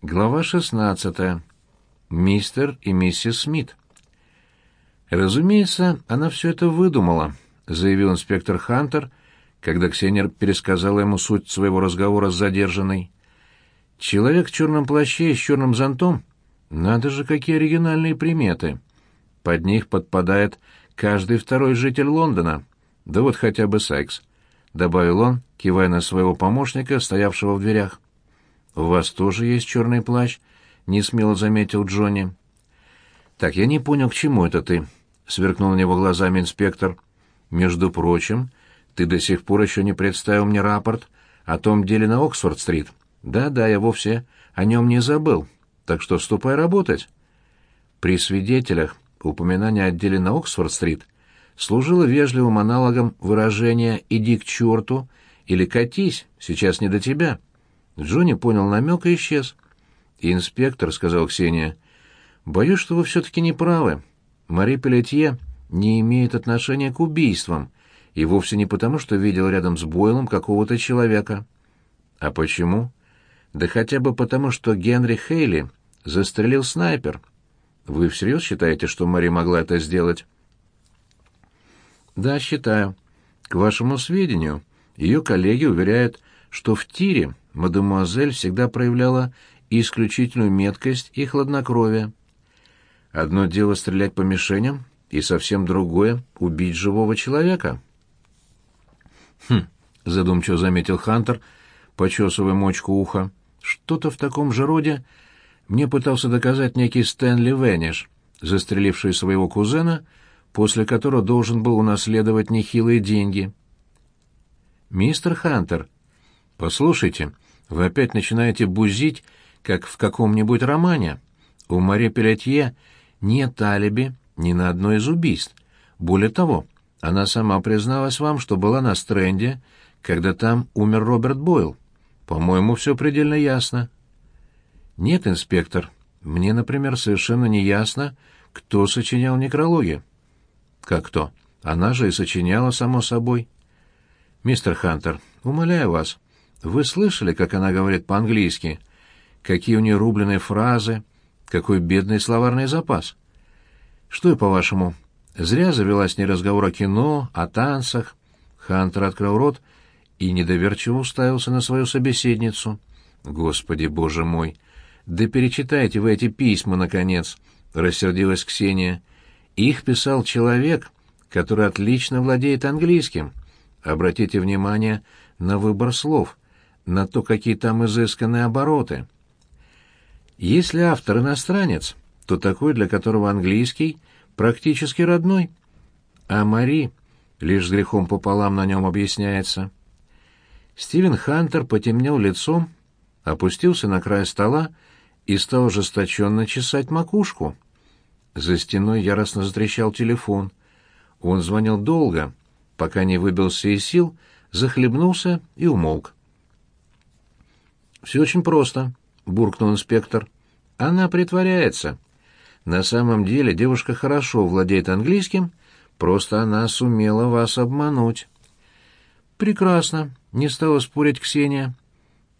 Глава 16. Мистер и миссис Смит. Разумеется, она все это выдумала, заявил инспектор Хантер, когда Ксения пересказала ему суть своего разговора с задержанной. Человек в черном плаще и с черным зонтом? Надо же, какие оригинальные приметы. Под них подпадает каждый второй житель Лондона. Да вот хотя бы Сайкс, — добавил он, кивая на своего помощника, стоявшего в дверях. «У вас тоже есть черный плащ?» — несмело заметил Джонни. «Так, я не понял, к чему это ты?» — сверкнул на него глазами инспектор. «Между прочим, ты до сих пор еще не представил мне рапорт о том деле на Оксфорд-стрит. Да-да, я вовсе о нем не забыл, так что вступай работать». При свидетелях упоминание о деле на Оксфорд-стрит служило вежливым аналогом выражения «иди к черту» или «катись, сейчас не до тебя». Джонни понял намек и исчез. «Инспектор», — сказал Ксения, — «боюсь, что вы все-таки не правы. Мари Пелетье не имеет отношения к убийствам, и вовсе не потому, что видел рядом с Бойлом какого-то человека». «А почему?» «Да хотя бы потому, что Генри Хейли застрелил снайпер. Вы всерьез считаете, что Мари могла это сделать?» «Да, считаю. К вашему сведению, ее коллеги уверяют, что в тире мадемуазель всегда проявляла исключительную меткость и хладнокровие. Одно дело стрелять по мишеням, и совсем другое — убить живого человека. «Хм», — задумчиво заметил Хантер, почесывая мочку уха, — «что-то в таком же роде мне пытался доказать некий Стэнли Вениш, застреливший своего кузена, после которого должен был унаследовать нехилые деньги». «Мистер Хантер», «Послушайте, вы опять начинаете бузить, как в каком-нибудь романе. У Мари Пелетье нет алиби ни на одно из убийств. Более того, она сама призналась вам, что была на стренде, когда там умер Роберт Бойл. По-моему, все предельно ясно». «Нет, инспектор, мне, например, совершенно не ясно, кто сочинял некрологи». «Как кто? Она же и сочиняла, само собой». «Мистер Хантер, умоляю вас, вы слышали, как она говорит по-английски? Какие у нее рубленые фразы, какой бедный словарный запас? Что и по-вашему, зря завела с ней разговор о кино, о танцах? Хантер открыл рот и недоверчиво уставился на свою собеседницу. Господи, боже мой! Да перечитайте вы эти письма, наконец! — рассердилась Ксения. Их писал человек, который отлично владеет английским. Обратите внимание на выбор слов — на то, какие там изысканные обороты. Если автор иностранец, то такой, для которого английский практически родной, а Мари лишь с грехом пополам на нем объясняется. Стивен Хантер потемнел лицом, опустился на край стола и стал ожесточенно чесать макушку. За стеной яростно затрещал телефон. Он звонил долго, пока не выбился из сил, захлебнулся и умолк. «Все очень просто», — буркнул инспектор. «Она притворяется. На самом деле девушка хорошо владеет английским, просто она сумела вас обмануть». «Прекрасно», — не стала спорить Ксения.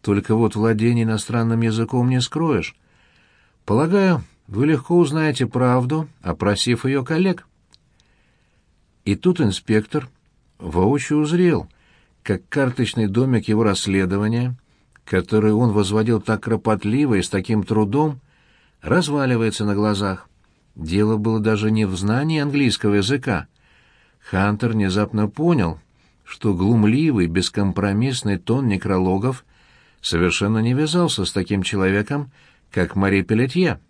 «Только вот владение иностранным языком не скроешь. Полагаю, вы легко узнаете правду, опросив ее коллег». И тут инспектор воочию узрел, как карточный домик его расследования — который он возводил так кропотливо и с таким трудом, разваливается на глазах. Дело было даже не в знании английского языка. Хантер внезапно понял, что глумливый, бескомпромиссный тон некрологов совершенно не вязался с таким человеком, как Мари Пелетье.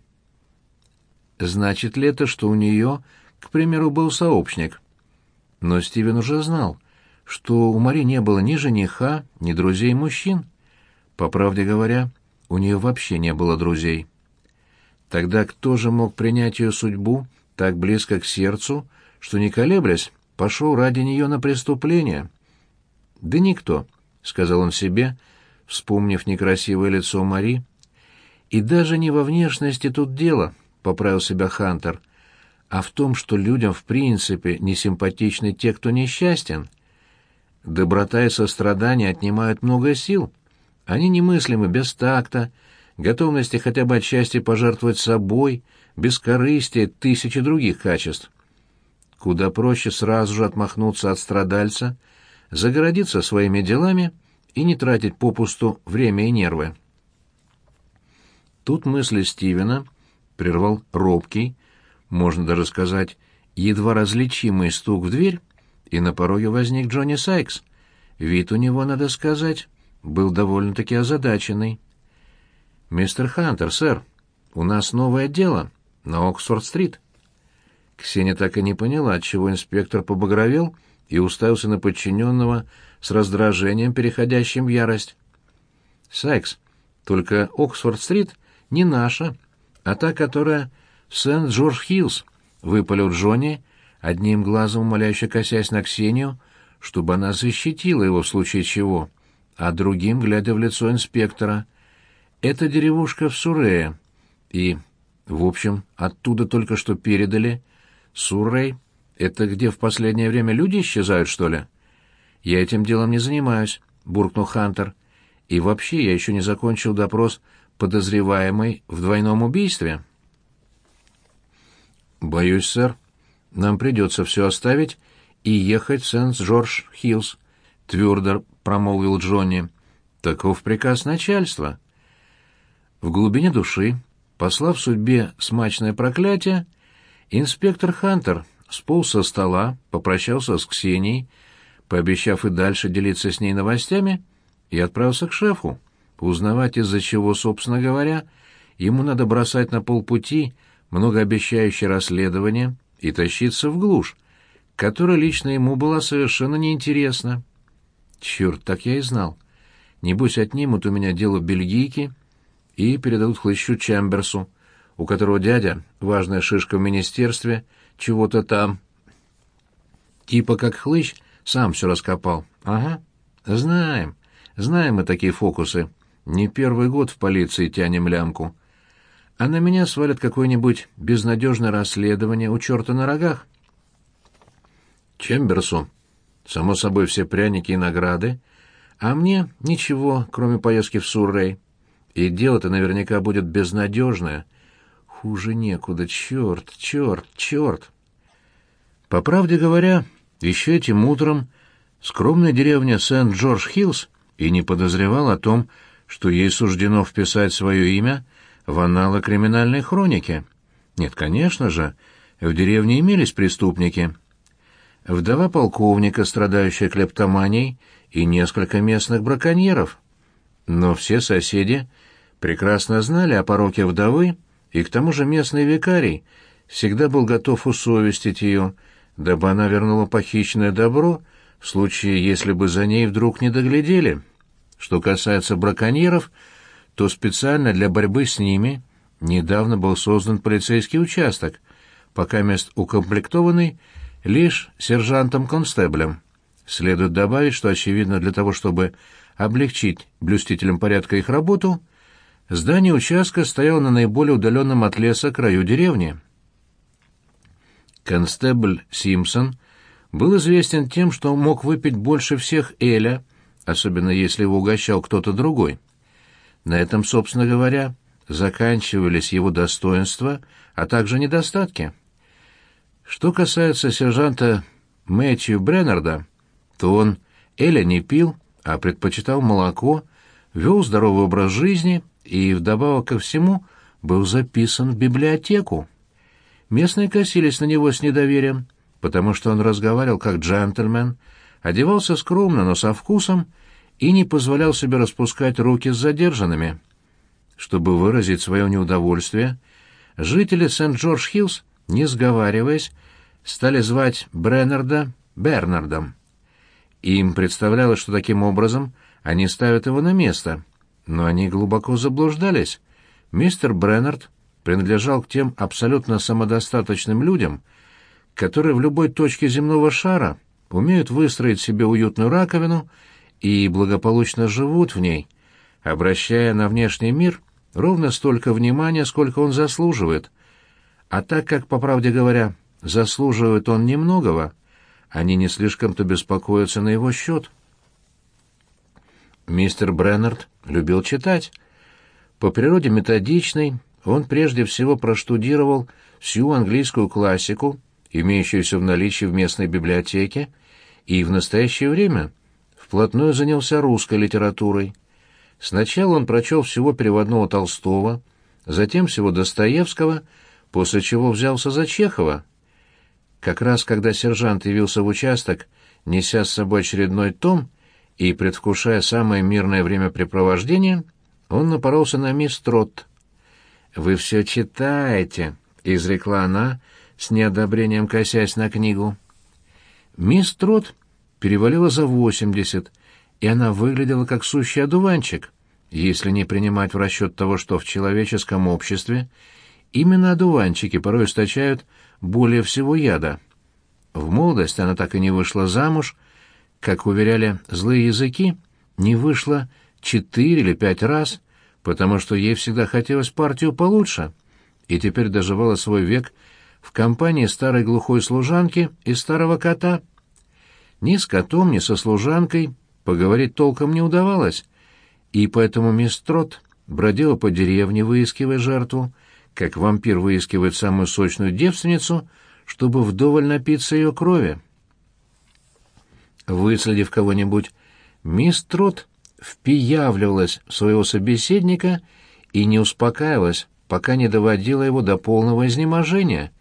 Значит ли это, что у нее, к примеру, был сообщник? Но Стивен уже знал, что у Мари не было ни жениха, ни друзей-мужчин. По правде говоря, у нее вообще не было друзей. Тогда кто же мог принять ее судьбу так близко к сердцу, что, не колеблясь, пошел ради нее на преступление? «Да никто», — сказал он себе, вспомнив некрасивое лицо Мари. «И даже не во внешности тут дело», — поправил себя Хантер, «а в том, что людям в принципе не симпатичны те, кто несчастен. Доброта и сострадание отнимают много сил, они немыслимы без такта, готовности хотя бы отчасти пожертвовать собой, бескорыстие, тысячи других качеств. Куда проще сразу же отмахнуться от страдальца, загородиться своими делами и не тратить попусту время и нервы. Тут мысли Стивена прервал робкий, можно даже сказать, едва различимый стук в дверь, и на пороге возник Джонни Сайкс. Вид у него, надо сказать, был довольно-таки озадаченный. «Мистер Хантер, сэр, у нас новое дело на Оксфорд-стрит». Ксения так и не поняла, отчего инспектор побагровел и уставился на подчиненного с раздражением, переходящим в ярость. «Сайкс, только Оксфорд-стрит не наша, а та, которая в Сент-Джордж-Хиллз», — выпалил Джонни, одним глазом умоляюще косясь на Ксению, чтобы она защитила его в случае чего, а другим, глядя в лицо инспектора. «Это деревушка в Сурее, и, в общем, оттуда только что передали. Суррей — это где в последнее время люди исчезают, что ли?» «Я этим делом не занимаюсь», — буркнул Хантер. «И вообще я еще не закончил допрос подозреваемой в двойном убийстве». «Боюсь, сэр, нам придется все оставить и ехать в Сент-Джордж-Хиллз», — твердо промолвил Джонни. «Таков приказ начальства». В глубине души, послав судьбе смачное проклятие, инспектор Хантер сполз со стола, попрощался с Ксенией, пообещав и дальше делиться с ней новостями, и отправился к шефу, узнавать, из-за чего, собственно говоря, ему надо бросать на полпути многообещающее расследование и тащиться в глушь, которая лично ему была совершенно неинтересна. Черт, так я и знал. Небось, отнимут у меня дело бельгийки и передадут хлыщу Чемберсу, у которого дядя, важная шишка в министерстве, чего-то там. Типа как хлыщ, сам все раскопал. Ага, знаем, знаем мы такие фокусы. Не первый год в полиции тянем лямку а на меня свалят какое-нибудь безнадежное расследование у черта на рогах. Чемберсу, само собой, все пряники и награды, а мне ничего, кроме поездки в Суррей. И дело-то наверняка будет безнадежное. Хуже некуда, черт, черт, черт. По правде говоря, еще этим утром скромная деревня Сент-Джордж-Хиллз и не подозревал о том, что ей суждено вписать свое имя — в анналы криминальной хроники. Нет, конечно же, в деревне имелись преступники. Вдова полковника, страдающая клептоманией, и несколько местных браконьеров. Но все соседи прекрасно знали о пороке вдовы, и к тому же местный викарий всегда был готов усовестить ее, дабы она вернула похищенное добро в случае, если бы за ней вдруг не доглядели. Что касается браконьеров — то специально для борьбы с ними недавно был создан полицейский участок, пока мест укомплектованный лишь сержантом-констеблем. Следует добавить, что, очевидно, для того, чтобы облегчить блюстителям порядка их работу, здание участка стояло на наиболее удаленном от леса краю деревни. Констебль Симпсон был известен тем, что мог выпить больше всех Эля, особенно если его угощал кто-то другой. На этом, собственно говоря, заканчивались его достоинства, а также недостатки. Что касается сержанта Мэтью Бреннарда, то он Эля не пил, а предпочитал молоко, вел здоровый образ жизни и, вдобавок ко всему, был записан в библиотеку. Местные косились на него с недоверием, потому что он разговаривал как джентльмен, одевался скромно, но со вкусом, и не позволял себе распускать руки с задержанными. Чтобы выразить свое неудовольствие, жители Сент-Джордж-Хиллз, не сговариваясь, стали звать Бреннарда Бернардом. Им представлялось, что таким образом они ставят его на место, но они глубоко заблуждались. Мистер Бреннард принадлежал к тем абсолютно самодостаточным людям, которые в любой точке земного шара умеют выстроить себе уютную раковину и благополучно живут в ней, обращая на внешний мир ровно столько внимания, сколько он заслуживает. А так как, по правде говоря, заслуживает он немногого, они не слишком-то беспокоятся на его счет. Мистер Бреннард любил читать. По природе методичный, он прежде всего проштудировал всю английскую классику, имеющуюся в наличии в местной библиотеке, и в настоящее время вплотную занялся русской литературой. Сначала он прочел всего переводного Толстого, затем всего Достоевского, после чего взялся за Чехова. Как раз когда сержант явился в участок, неся с собой очередной том и предвкушая самое мирное времяпрепровождение, он напоролся на мисс Тротт. «Вы все читаете», — изрекла она, с неодобрением косясь на книгу. Мисс Тротт перевалила за восемьдесят, и она выглядела как сущий одуванчик, если не принимать в расчет того, что в человеческом обществе именно одуванчики порой источают более всего яда. В молодости она так и не вышла замуж, как уверяли злые языки, не вышла четыре или пять раз, потому что ей всегда хотелось партию получше, и теперь доживала свой век в компании старой глухой служанки и старого кота. Ни с котом, ни со служанкой поговорить толком не удавалось, и поэтому мисс Трот бродила по деревне, выискивая жертву, как вампир выискивает самую сочную девственницу, чтобы вдоволь напиться ее крови. Выследив кого-нибудь, мисс Трот впиявливалась в своего собеседника и не успокаивалась, пока не доводила его до полного изнеможения,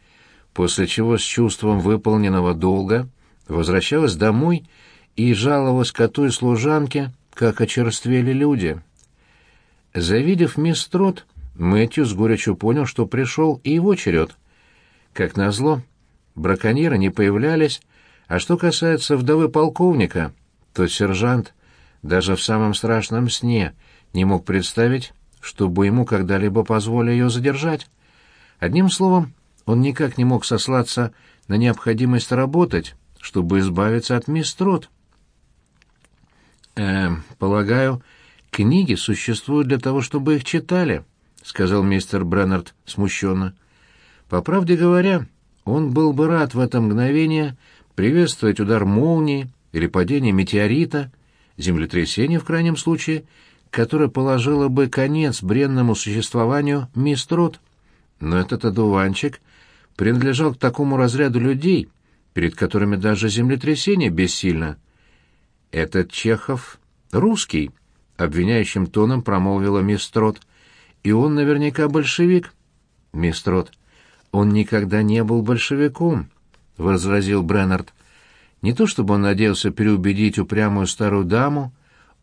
после чего с чувством выполненного долга возвращалась домой и жаловалась коту и служанке, как очерствели люди. Завидев мисс Трот, Мэтью с горечью понял, что пришел и его черед. Как назло, браконьеры не появлялись, а что касается вдовы полковника, то сержант даже в самом страшном сне не мог представить, чтобы ему когда-либо позволили ее задержать. Одним словом, он никак не мог сослаться на необходимость работать, чтобы избавиться от мисс Трот. «Э, полагаю, книги существуют для того, чтобы их читали», — сказал мистер Бреннард смущенно. «По правде говоря, он был бы рад в это мгновение приветствовать удар молнии или падение метеорита, землетрясение в крайнем случае, которое положило бы конец бренному существованию мисс Трот. Но этот одуванчик принадлежал к такому разряду людей, перед которыми даже землетрясение бессильно — «Этот Чехов русский», — обвиняющим тоном промолвила мисс Трот. «И он наверняка большевик». «Мисс Трот, он никогда не был большевиком», — возразил Бреннард. «Не то чтобы он надеялся переубедить упрямую старую даму,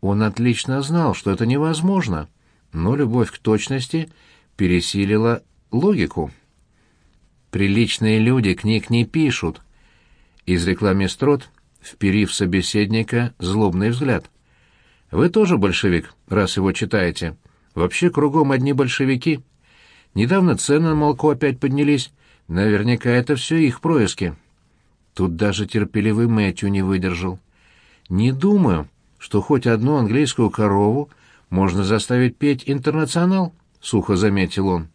он отлично знал, что это невозможно, но любовь к точности пересилила логику». «Приличные люди книг не пишут», — изрекла мисс Трот, вперив собеседника злобный взгляд. «Вы тоже большевик, раз его читаете. Вообще кругом одни большевики. Недавно цены на молоко опять поднялись. Наверняка это все их происки». Тут даже терпеливый Мэтью не выдержал. «Не думаю, что хоть одну английскую корову можно заставить петь «Интернационал», — сухо заметил он.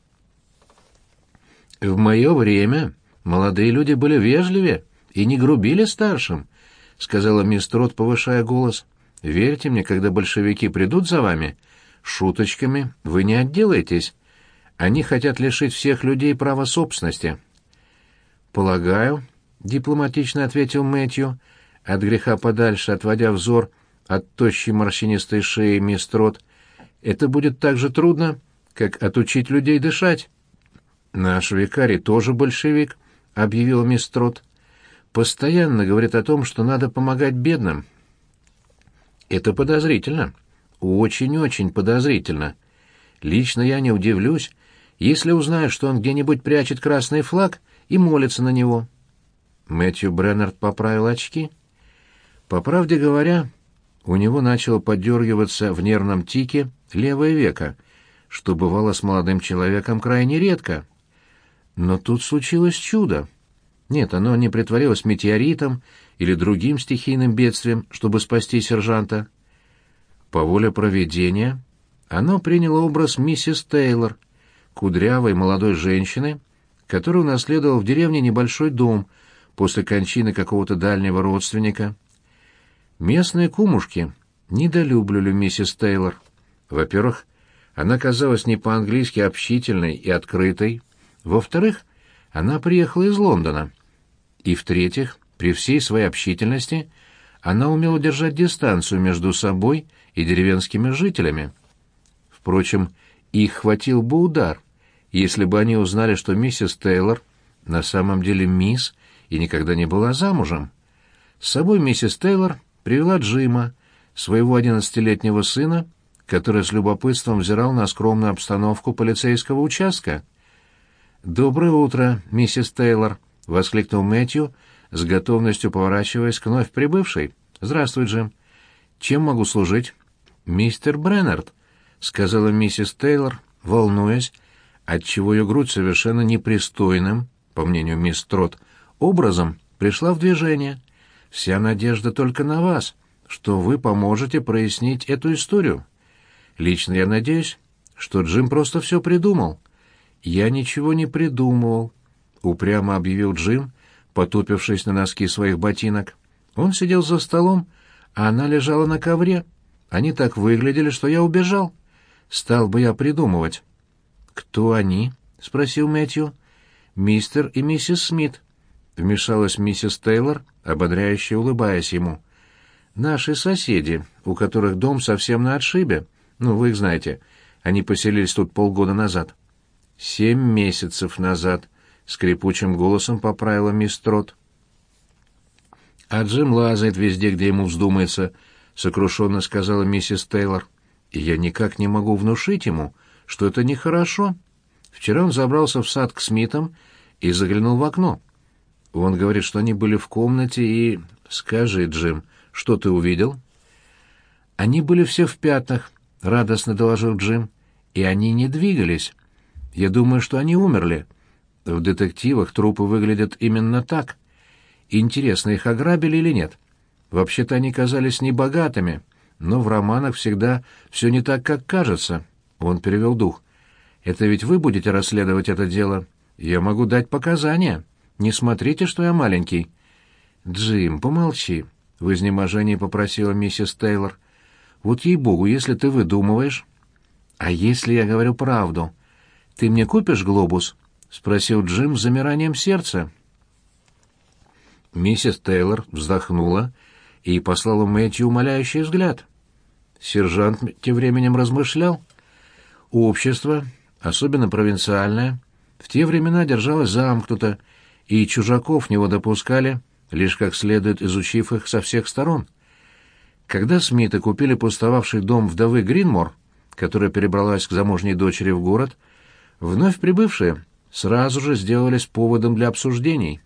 «В мое время молодые люди были вежливее и не грубили старшим», — сказала мисс Трот, повышая голос. «Верьте мне, когда большевики придут за вами, шуточками вы не отделаетесь. Они хотят лишить всех людей права собственности». «Полагаю», — дипломатично ответил Мэтью, от греха подальше отводя взор от тощей морщинистой шеи мисс Трот, «это будет так же трудно, как отучить людей дышать». «Наш викарий тоже большевик», — объявил мисс Трот постоянно говорит о том, что надо помогать бедным. Это подозрительно. Очень-очень подозрительно. Лично я не удивлюсь, если узнаю, что он где-нибудь прячет красный флаг и молится на него. Мэтью Бреннард поправил очки. По правде говоря, у него начало подергиваться в нервном тике левое веко, что бывало с молодым человеком крайне редко. Но тут случилось чудо. Нет, оно не притворилось метеоритом или другим стихийным бедствием, чтобы спасти сержанта. По воле проведения оно приняло образ миссис Тейлор, кудрявой молодой женщины, которая унаследовала в деревне небольшой дом после кончины какого-то дальнего родственника. Местные кумушки недолюбливали миссис Тейлор. Во-первых, она казалась не по-английски общительной и открытой. Во-вторых, она приехала из Лондона. И в-третьих, при всей своей общительности, она умела держать дистанцию между собой и деревенскими жителями. Впрочем, их хватил бы удар, если бы они узнали, что миссис Тейлор на самом деле мисс и никогда не была замужем. С собой миссис Тейлор привела Джима, своего одиннадцатилетнего сына, который с любопытством взирал на скромную обстановку полицейского участка. «Доброе утро, миссис Тейлор!» — воскликнул Мэтью, с готовностью поворачиваясь к вновь прибывшей. «Здравствуй, Джим. Чем могу служить?» «Мистер Бреннард», — сказала миссис Тейлор, волнуясь, отчего ее грудь совершенно непристойным, по мнению мисс Трот, образом пришла в движение. «Вся надежда только на вас, что вы поможете прояснить эту историю. Лично я надеюсь, что Джим просто все придумал». «Я ничего не придумывал», — упрямо объявил Джим, потупившись на носки своих ботинок. Он сидел за столом, а она лежала на ковре. Они так выглядели, что я убежал. Стал бы я придумывать. «Кто они?» — спросил Мэтью. «Мистер и миссис Смит», — вмешалась миссис Тейлор, ободряюще улыбаясь ему. «Наши соседи, у которых дом совсем на отшибе. Ну, вы их знаете. Они поселились тут полгода назад». «Семь месяцев назад», — скрипучим голосом поправила мисс Трот. «А Джим лазает везде, где ему вздумается», — сокрушенно сказала миссис Тейлор. «И я никак не могу внушить ему, что это нехорошо. Вчера он забрался в сад к Смитам и заглянул в окно. Он говорит, что они были в комнате и... Скажи, Джим, что ты увидел?» «Они были все в пятнах», — радостно доложил Джим. «И они не двигались. Я думаю, что они умерли. В детективах трупы выглядят именно так». Интересно, их ограбили или нет? Вообще-то они казались небогатыми, но в романах всегда все не так, как кажется. Он перевел дух. «Это ведь вы будете расследовать это дело? Я могу дать показания. Не смотрите, что я маленький». «Джим, помолчи», — в изнеможении попросила миссис Тейлор. «Вот ей-богу, если ты выдумываешь...» «А если я говорю правду? Ты мне купишь глобус?» — спросил Джим с замиранием сердца. Миссис Тейлор вздохнула и послала Мэтью умоляющий взгляд. Сержант тем временем размышлял. Общество, особенно провинциальное, в те времена держалось замкнуто, и чужаков в него допускали, лишь как следует изучив их со всех сторон. Когда Смиты купили пустовавший дом вдовы Гринмор, которая перебралась к замужней дочери в город, вновь прибывшие сразу же сделались поводом для обсуждений.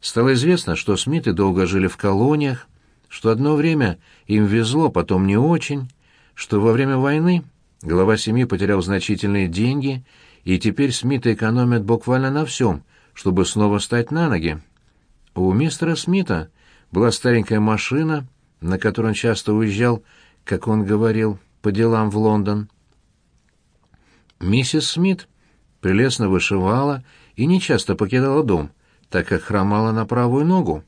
Стало известно, что Смиты долго жили в колониях, что одно время им везло, потом не очень, что во время войны глава семьи потерял значительные деньги, и теперь Смиты экономят буквально на всем, чтобы снова стать на ноги. У мистера Смита была старенькая машина, на которой он часто уезжал, как он говорил, по делам в Лондон. Миссис Смит прелестно вышивала и нечасто покидала дом, так как хромала на правую ногу.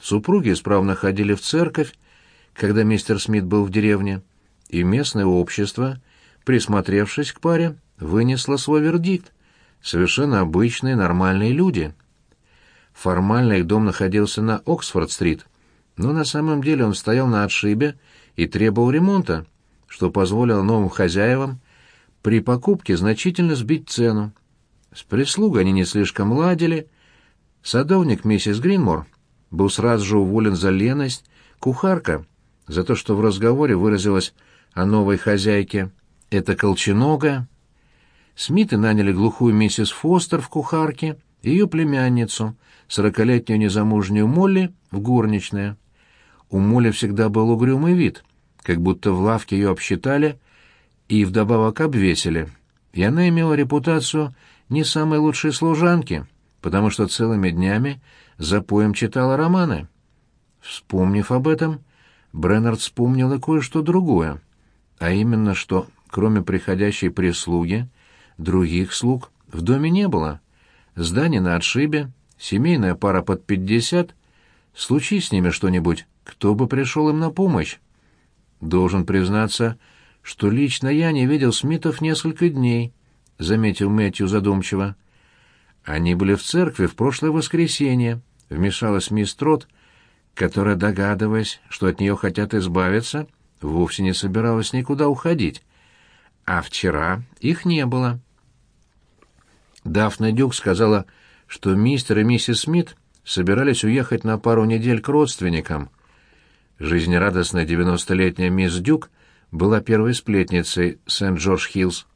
Супруги исправно ходили в церковь, когда мистер Смит был в деревне, и местное общество, присмотревшись к паре, вынесло свой вердикт. Совершенно обычные, нормальные люди. Формально их дом находился на Оксфорд-стрит, но на самом деле он стоял на отшибе и требовал ремонта, что позволило новым хозяевам при покупке значительно сбить цену. С прислугой они не слишком ладили, Садовник миссис Гринмор был сразу же уволен за леность, кухарка за то, что в разговоре выразилась о новой хозяйке «это колченогая». Смиты наняли глухую миссис Фостер в кухарке, ее племянницу, сорокалетнюю незамужнюю Молли, в горничная. У Молли всегда был угрюмый вид, как будто в лавке ее обсчитали и вдобавок обвесили, и она имела репутацию не самой лучшей служанки — потому что целыми днями за поем читала романы. Вспомнив об этом, Бреннард вспомнил и кое-что другое, а именно, что, кроме приходящей прислуги, других слуг в доме не было. Здание на отшибе, семейная пара под пятьдесят. Случись с ними что-нибудь, кто бы пришел им на помощь? Должен признаться, что лично я не видел Смитов несколько дней», — заметил Мэтью задумчиво. «Они были в церкви в прошлое воскресенье», — вмешалась мисс Трот, которая, догадываясь, что от нее хотят избавиться, вовсе не собиралась никуда уходить. А вчера их не было. Дафна Дюк сказала, что мистер и миссис Смит собирались уехать на пару недель к родственникам. Жизнерадостная девяностолетняя мисс Дюк была первой сплетницей Сент-Джордж-Хиллз,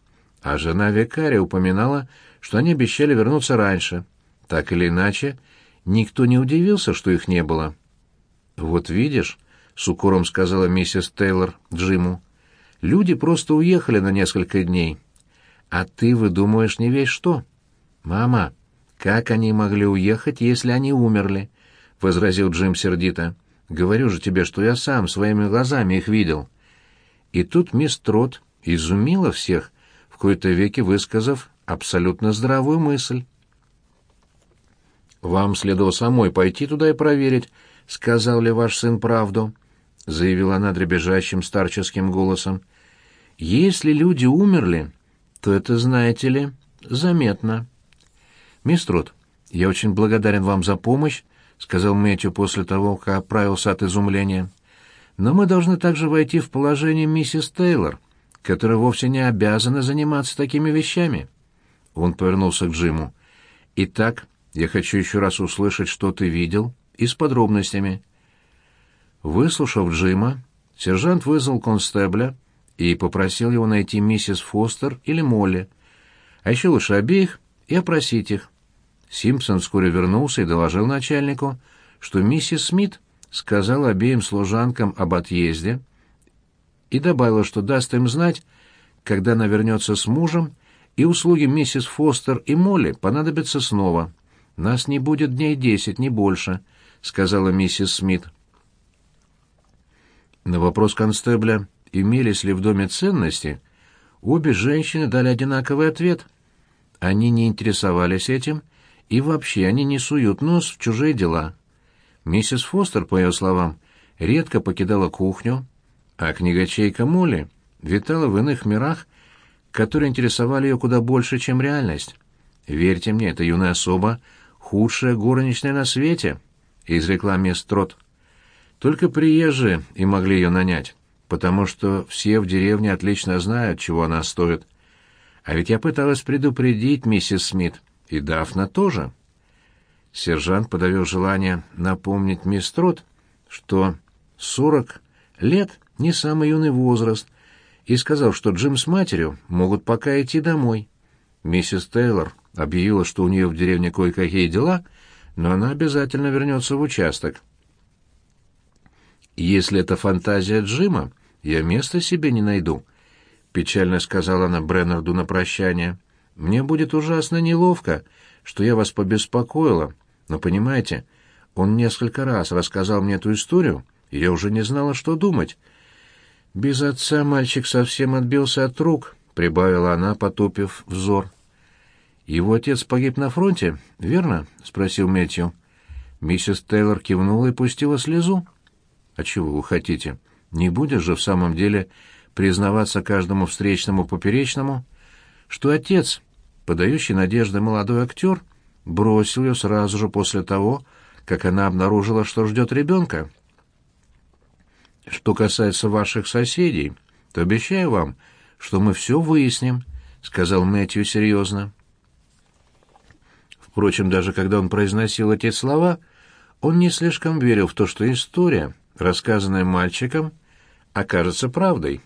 а жена викария упоминала, что они обещали вернуться раньше. Так или иначе, никто не удивился, что их не было. «Вот видишь», — с укором сказала миссис Тейлор Джиму, — «люди просто уехали на несколько дней. А ты выдумываешь не весь что». «Мама, как они могли уехать, если они умерли?» — возразил Джим сердито. «Говорю же тебе, что я сам своими глазами их видел». И тут мисс Трот изумила всех, в кои-то веки высказав абсолютно здравую мысль. «Вам следовало самой пойти туда и проверить, сказал ли ваш сын правду», — заявила она дребезжащим старческим голосом. «Если люди умерли, то это, знаете ли, заметно». «Мисс Трот, я очень благодарен вам за помощь», — сказал Мэтью после того, как оправился от изумления. Но мы должны также войти в положение миссис Тейлор, которая вовсе не обязана заниматься такими вещами. Он повернулся к Джиму. «Итак, я хочу еще раз услышать, что ты видел, и с подробностями». Выслушав Джима, сержант вызвал констебля и попросил его найти миссис Фостер или Молли, а еще лучше обеих, и опросить их. Симпсон вскоре вернулся и доложил начальнику, что миссис Смит — сказала обеим служанкам об отъезде и добавила, что даст им знать, когда она вернется с мужем, и услуги миссис Фостер и Молли понадобятся снова. «Нас не будет дней десять, не больше», — сказала миссис Смит. На вопрос констебля, имелись ли в доме ценности, обе женщины дали одинаковый ответ. Они не интересовались этим, и вообще они не суют нос в чужие дела. Миссис Фостер, по ее словам, редко покидала кухню, а книгачейка Молли витала в иных мирах, которые интересовали ее куда больше, чем реальность. «Верьте мне, эта юная особа — худшая горничная на свете», — изрекла мисс Трот. Только приезжие и могли ее нанять, потому что все в деревне отлично знают, чего она стоит. А ведь я пыталась предупредить миссис Смит, и Дафна тоже. Сержант подавил желание напомнить мисс Трот, что сорок лет — не самый юный возраст, и сказал, что Джим с матерью могут пока идти домой. Миссис Тейлор объявила, что у нее в деревне кое-какие дела, но она обязательно вернется в участок. «Если это фантазия Джима, я места себе не найду», — печально сказала она Бреннарду на прощание. «Мне будет ужасно неловко, что я вас побеспокоила, но, понимаете, он несколько раз рассказал мне эту историю, и я уже не знала, что думать. «Без отца мальчик совсем отбился от рук», — прибавила она, потупив взор. «Его отец погиб на фронте, верно?» — спросил Мэтью. Миссис Тейлор кивнула и пустила слезу. «А чего вы хотите? Не будешь же в самом деле признаваться каждому встречному поперечному, что отец, подающий надежды молодой актер, — бросил ее сразу же после того, как она обнаружила, что ждет ребенка. Что касается ваших соседей, то обещаю вам, что мы все выясним, — сказал Мэтью серьезно. Впрочем, даже когда он произносил эти слова, он не слишком верил в то, что история, рассказанная мальчиком, окажется правдой.